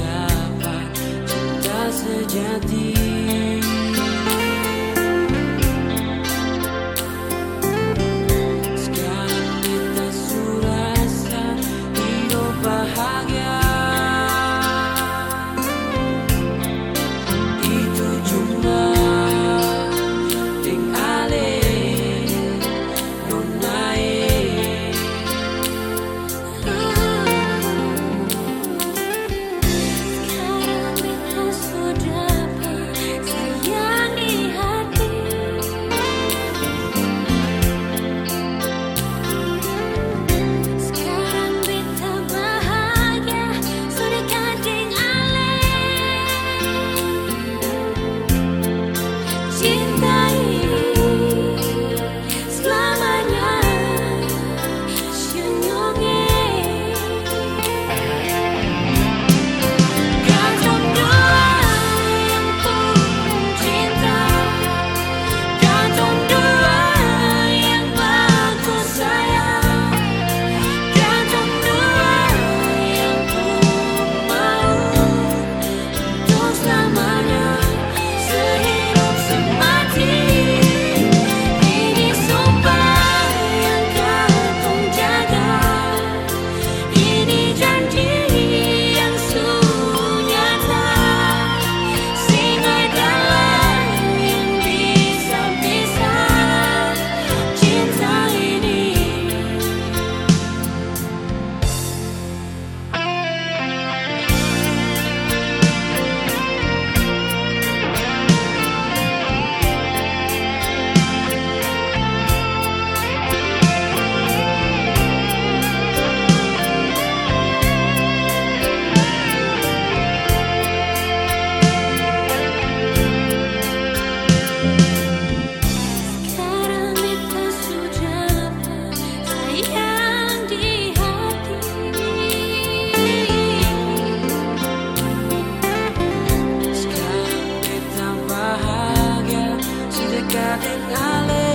sudah cinta sejati cinta ini